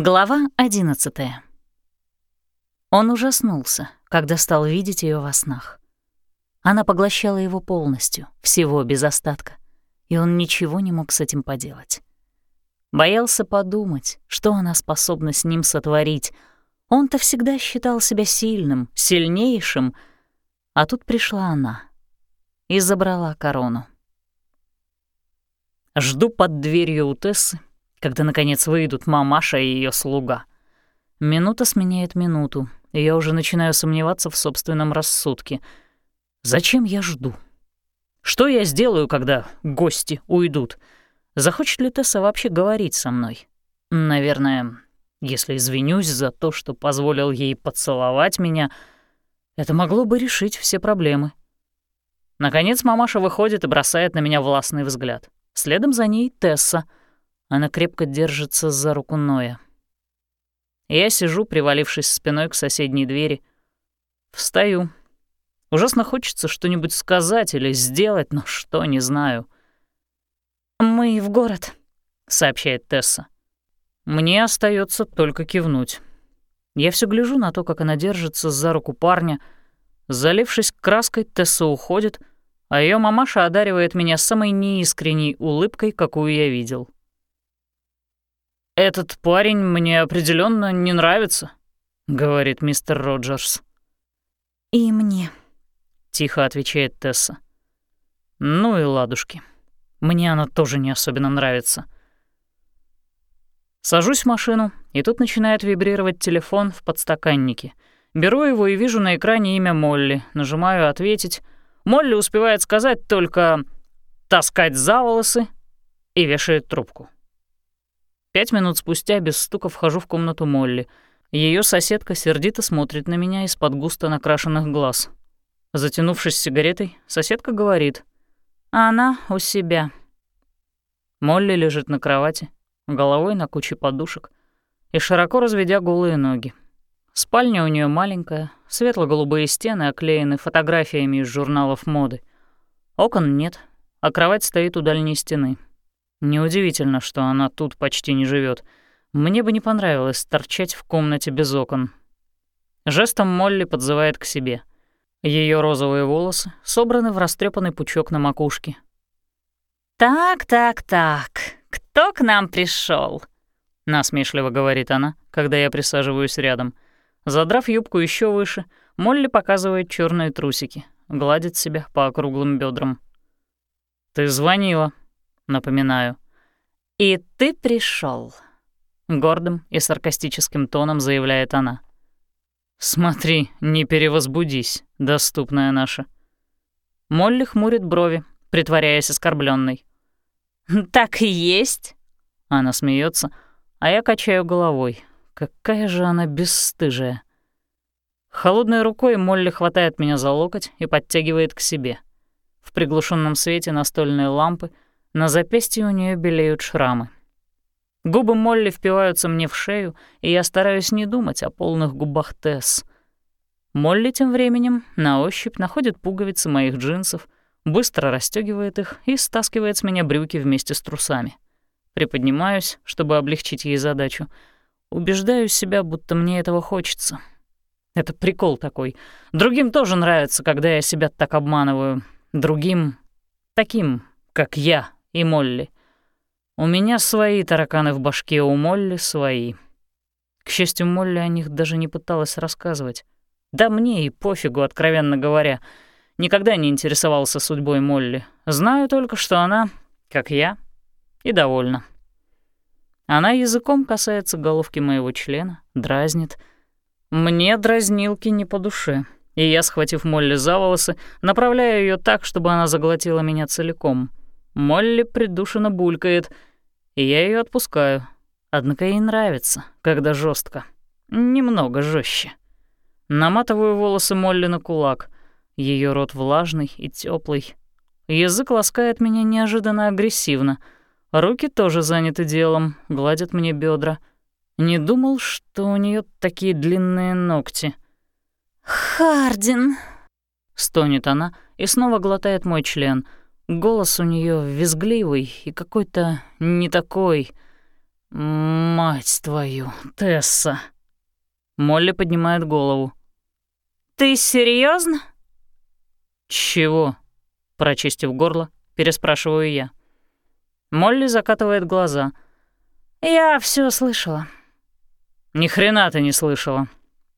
Глава одиннадцатая. Он ужаснулся, когда стал видеть ее во снах. Она поглощала его полностью, всего без остатка, и он ничего не мог с этим поделать. Боялся подумать, что она способна с ним сотворить. Он-то всегда считал себя сильным, сильнейшим, а тут пришла она и забрала корону. Жду под дверью у Тессы, когда, наконец, выйдут мамаша и ее слуга. Минута сменяет минуту, и я уже начинаю сомневаться в собственном рассудке. Зачем я жду? Что я сделаю, когда гости уйдут? Захочет ли Тесса вообще говорить со мной? Наверное, если извинюсь за то, что позволил ей поцеловать меня, это могло бы решить все проблемы. Наконец мамаша выходит и бросает на меня властный взгляд. Следом за ней Тесса — она крепко держится за руку Ноя. Я сижу, привалившись спиной к соседней двери. Встаю. Ужасно хочется что-нибудь сказать или сделать, но что, не знаю. «Мы в город», — сообщает Тесса. Мне остается только кивнуть. Я все гляжу на то, как она держится за руку парня. Залившись краской, Тесса уходит, а ее мамаша одаривает меня самой неискренней улыбкой, какую я видел. «Этот парень мне определенно не нравится», — говорит мистер Роджерс. «И мне», — тихо отвечает Тесса. «Ну и ладушки. Мне она тоже не особенно нравится». Сажусь в машину, и тут начинает вибрировать телефон в подстаканнике. Беру его и вижу на экране имя Молли. Нажимаю «Ответить». Молли успевает сказать только «таскать за волосы» и вешает трубку. Пять минут спустя без стука вхожу в комнату Молли. Ее соседка сердито смотрит на меня из-под густо накрашенных глаз. Затянувшись сигаретой, соседка говорит. «Она у себя». Молли лежит на кровати, головой на куче подушек и широко разведя голые ноги. Спальня у нее маленькая, светло-голубые стены оклеены фотографиями из журналов моды. Окон нет, а кровать стоит у дальней стены. Неудивительно, что она тут почти не живет. Мне бы не понравилось торчать в комнате без окон. Жестом Молли подзывает к себе. Ее розовые волосы собраны в растрепанный пучок на макушке. «Так, так, так, кто к нам пришел? насмешливо говорит она, когда я присаживаюсь рядом. Задрав юбку еще выше, Молли показывает черные трусики, гладит себя по округлым бедрам. «Ты звонила», напоминаю. «И ты пришел, гордым и саркастическим тоном заявляет она. «Смотри, не перевозбудись, доступная наша». Молли хмурит брови, притворяясь оскорбленной. «Так и есть». Она смеется, а я качаю головой. Какая же она бесстыжая. Холодной рукой Молли хватает меня за локоть и подтягивает к себе. В приглушенном свете настольной лампы — на запястье у нее белеют шрамы. Губы Молли впиваются мне в шею, и я стараюсь не думать о полных губах Тесс. Молли тем временем на ощупь находит пуговицы моих джинсов, быстро расстегивает их и стаскивает с меня брюки вместе с трусами. Приподнимаюсь, чтобы облегчить ей задачу. Убеждаю себя, будто мне этого хочется. Это прикол такой. Другим тоже нравится, когда я себя так обманываю. Другим — таким, как я и Молли. У меня свои тараканы в башке, у Молли свои. К счастью, Молли о них даже не пыталась рассказывать. Да мне и пофигу, откровенно говоря. Никогда не интересовался судьбой Молли. Знаю только, что она, как я, и довольна. Она языком касается головки моего члена, дразнит. Мне дразнилки не по душе, и я, схватив Молли за волосы, направляю ее так, чтобы она заглотила меня целиком. Молли придушенно булькает, и я ее отпускаю. Однако ей нравится, когда жестко, Немного жестче. Наматываю волосы Молли на кулак. Ее рот влажный и теплый. Язык ласкает меня неожиданно агрессивно. Руки тоже заняты делом, гладят мне бедра. Не думал, что у нее такие длинные ногти. «Хардин!» — стонет она и снова глотает мой член — Голос у нее визгливый и какой-то не такой. «Мать твою, Тесса!» Молли поднимает голову. «Ты серьезно? «Чего?» Прочистив горло, переспрашиваю я. Молли закатывает глаза. «Я все слышала». «Ни хрена ты не слышала.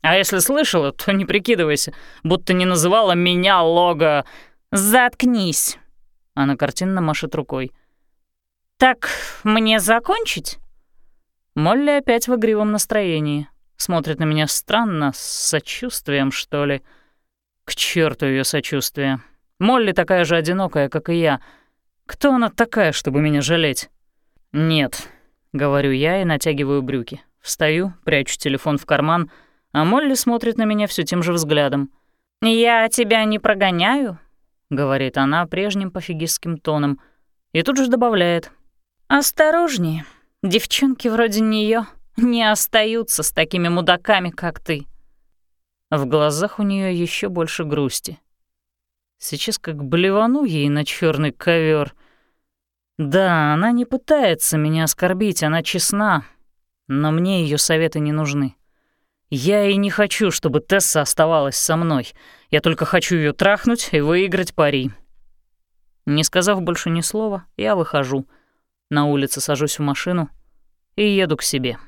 А если слышала, то не прикидывайся, будто не называла меня лого...» «Заткнись!» Она картинно машет рукой. «Так мне закончить?» Молли опять в игривом настроении. Смотрит на меня странно, с сочувствием, что ли. К черту ее сочувствие. Молли такая же одинокая, как и я. Кто она такая, чтобы меня жалеть? Нет, говорю я и натягиваю брюки. Встаю, прячу телефон в карман, а Молли смотрит на меня все тем же взглядом. «Я тебя не прогоняю», — говорит она прежним пофигистским тоном, и тут же добавляет. «Осторожнее, девчонки вроде нее не остаются с такими мудаками, как ты». В глазах у нее еще больше грусти. Сейчас как блевану ей на черный ковер. Да, она не пытается меня оскорбить, она честна, но мне ее советы не нужны. Я и не хочу, чтобы Тесса оставалась со мной. Я только хочу ее трахнуть и выиграть пари. Не сказав больше ни слова, я выхожу. На улице сажусь в машину и еду к себе.